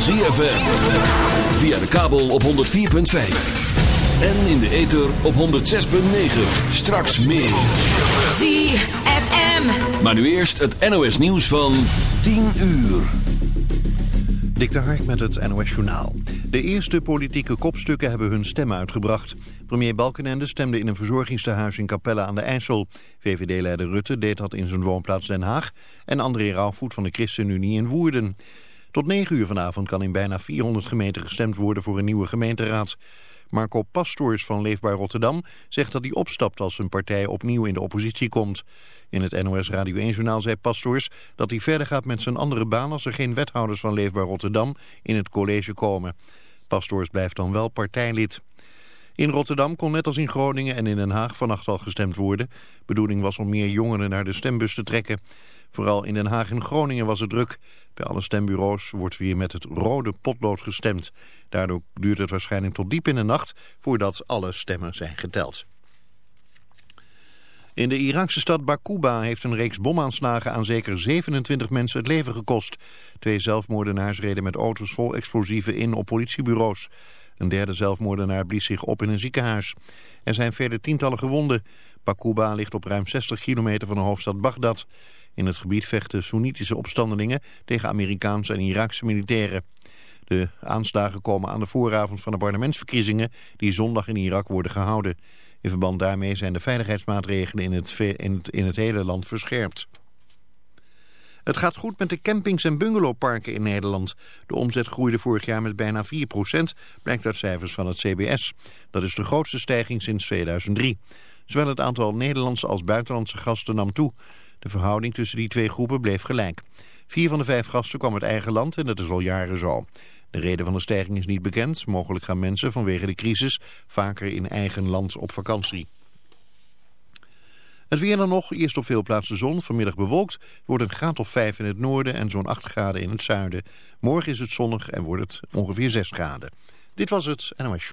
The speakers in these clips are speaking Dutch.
Van ZFM. Via de kabel op 104.5. En in de ether op 106.9. Straks meer. ZFM. Maar nu eerst het NOS nieuws van 10 uur. Dik de Hark met het NOS Journaal. De eerste politieke kopstukken hebben hun stem uitgebracht. Premier Balkenende stemde in een verzorgingstehuis in Capelle aan de IJssel. VVD-leider Rutte deed dat in zijn woonplaats Den Haag... en André Rauwvoet van de ChristenUnie in Woerden. Tot 9 uur vanavond kan in bijna 400 gemeenten gestemd worden voor een nieuwe gemeenteraad. Marco Pastoors van Leefbaar Rotterdam zegt dat hij opstapt als zijn partij opnieuw in de oppositie komt. In het NOS Radio 1-journaal zei Pastoors dat hij verder gaat met zijn andere baan als er geen wethouders van Leefbaar Rotterdam in het college komen. Pastoors blijft dan wel partijlid. In Rotterdam kon net als in Groningen en in Den Haag vannacht al gestemd worden. Bedoeling was om meer jongeren naar de stembus te trekken. Vooral in Den Haag en Groningen was het druk. Bij alle stembureaus wordt weer met het rode potlood gestemd. Daardoor duurt het waarschijnlijk tot diep in de nacht voordat alle stemmen zijn geteld. In de Iraakse stad Bakuba heeft een reeks bomaanslagen aan zeker 27 mensen het leven gekost. Twee zelfmoordenaars reden met auto's vol explosieven in op politiebureaus. Een derde zelfmoordenaar blies zich op in een ziekenhuis. Er zijn verder tientallen gewonden. Bakuba ligt op ruim 60 kilometer van de hoofdstad Bagdad. In het gebied vechten Soenitische opstandelingen tegen Amerikaanse en Iraakse militairen. De aanslagen komen aan de vooravond van de parlementsverkiezingen die zondag in Irak worden gehouden. In verband daarmee zijn de veiligheidsmaatregelen in het, in het, hele land verscherpt. Het gaat goed met de campings en bungalowparken in Nederland. De omzet groeide vorig jaar met bijna 4%, blijkt uit cijfers van het CBS. Dat is de grootste stijging sinds 2003. Zowel het aantal Nederlandse als buitenlandse gasten nam toe. De verhouding tussen die twee groepen bleef gelijk. Vier van de vijf gasten kwam uit eigen land en dat is al jaren zo. De reden van de stijging is niet bekend. Mogelijk gaan mensen vanwege de crisis vaker in eigen land op vakantie. Het weer dan nog, eerst op veel plaatsen zon, vanmiddag bewolkt. wordt een graad of 5 in het noorden en zo'n 8 graden in het zuiden. Morgen is het zonnig en wordt het ongeveer 6 graden. Dit was het NOS.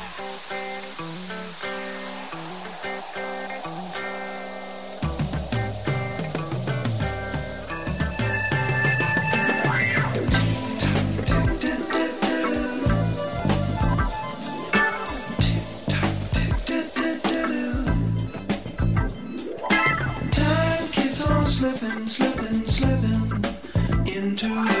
to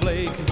Blake.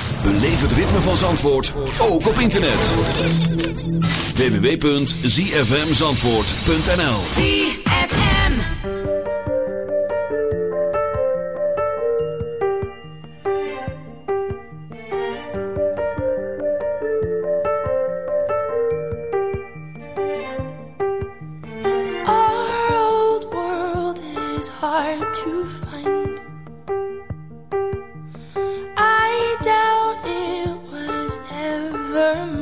Beleef het ritme van Zandvoort ook op internet. www.zfmzandvoort.nl ZFM Our old world is hard to find remember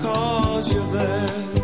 cause you're there.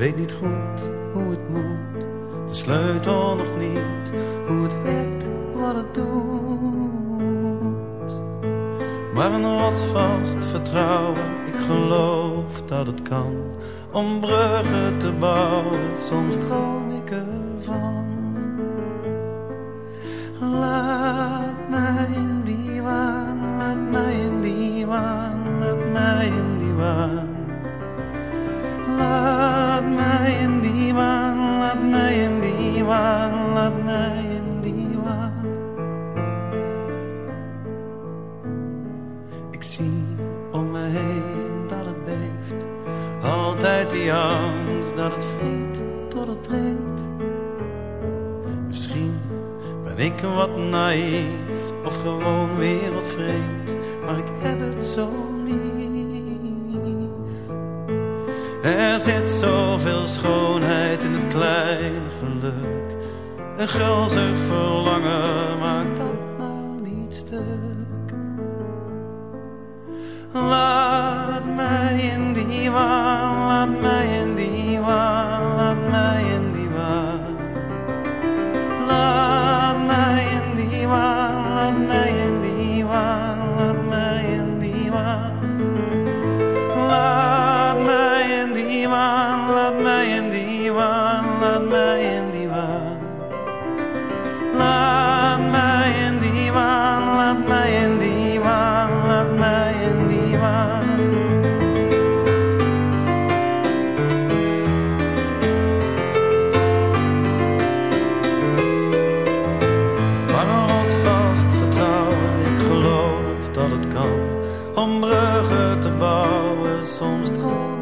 weet niet goed hoe het moet. De sleutel nog niet, hoe het werkt, wat het doet. Maar een rotsvast vertrouwen, ik geloof dat het kan. Om bruggen te bouwen, soms droom soms droom.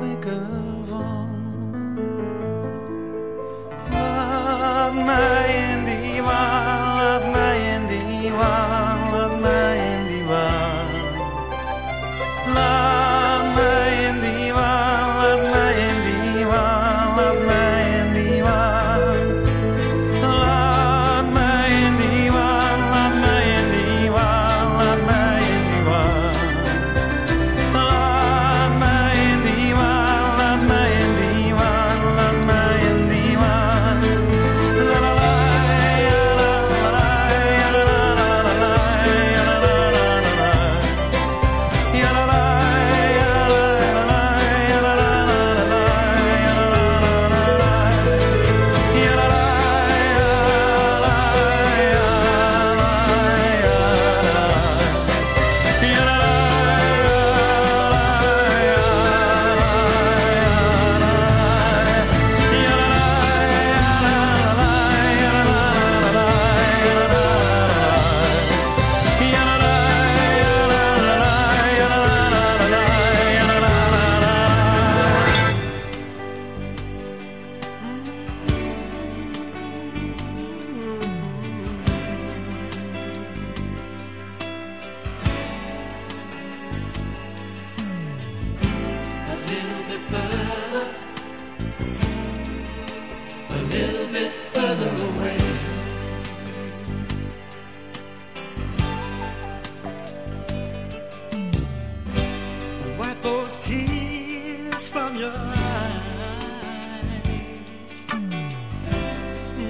from your eyes.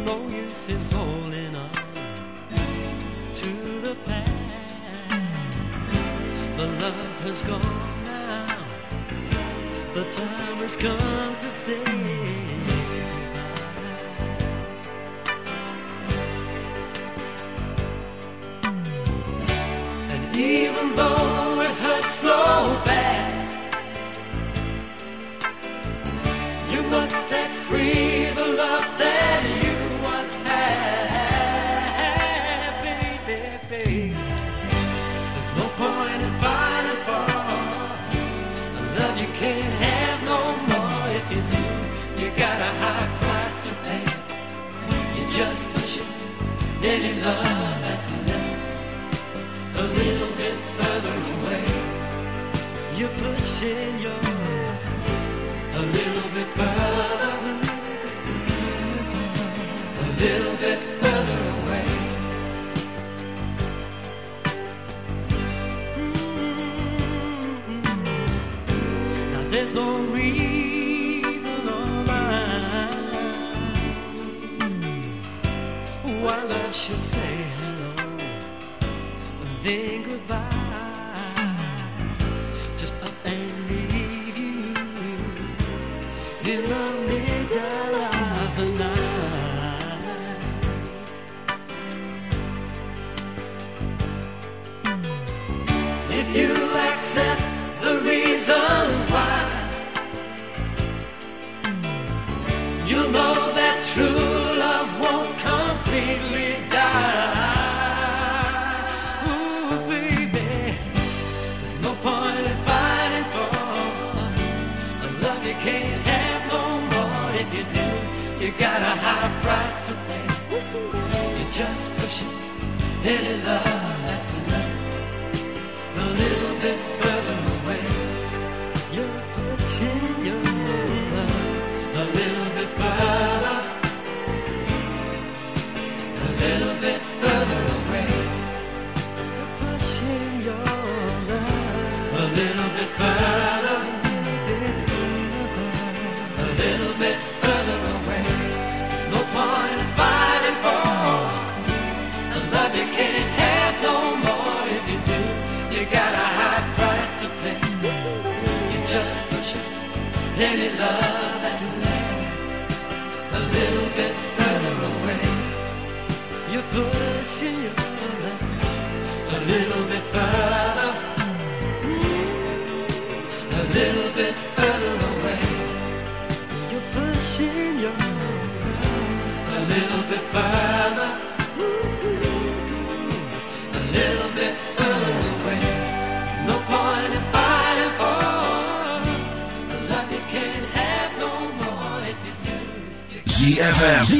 No use in holding on to the past. The love has gone now. The time has come to say. Goodbye. And even though it hurts so bad set free.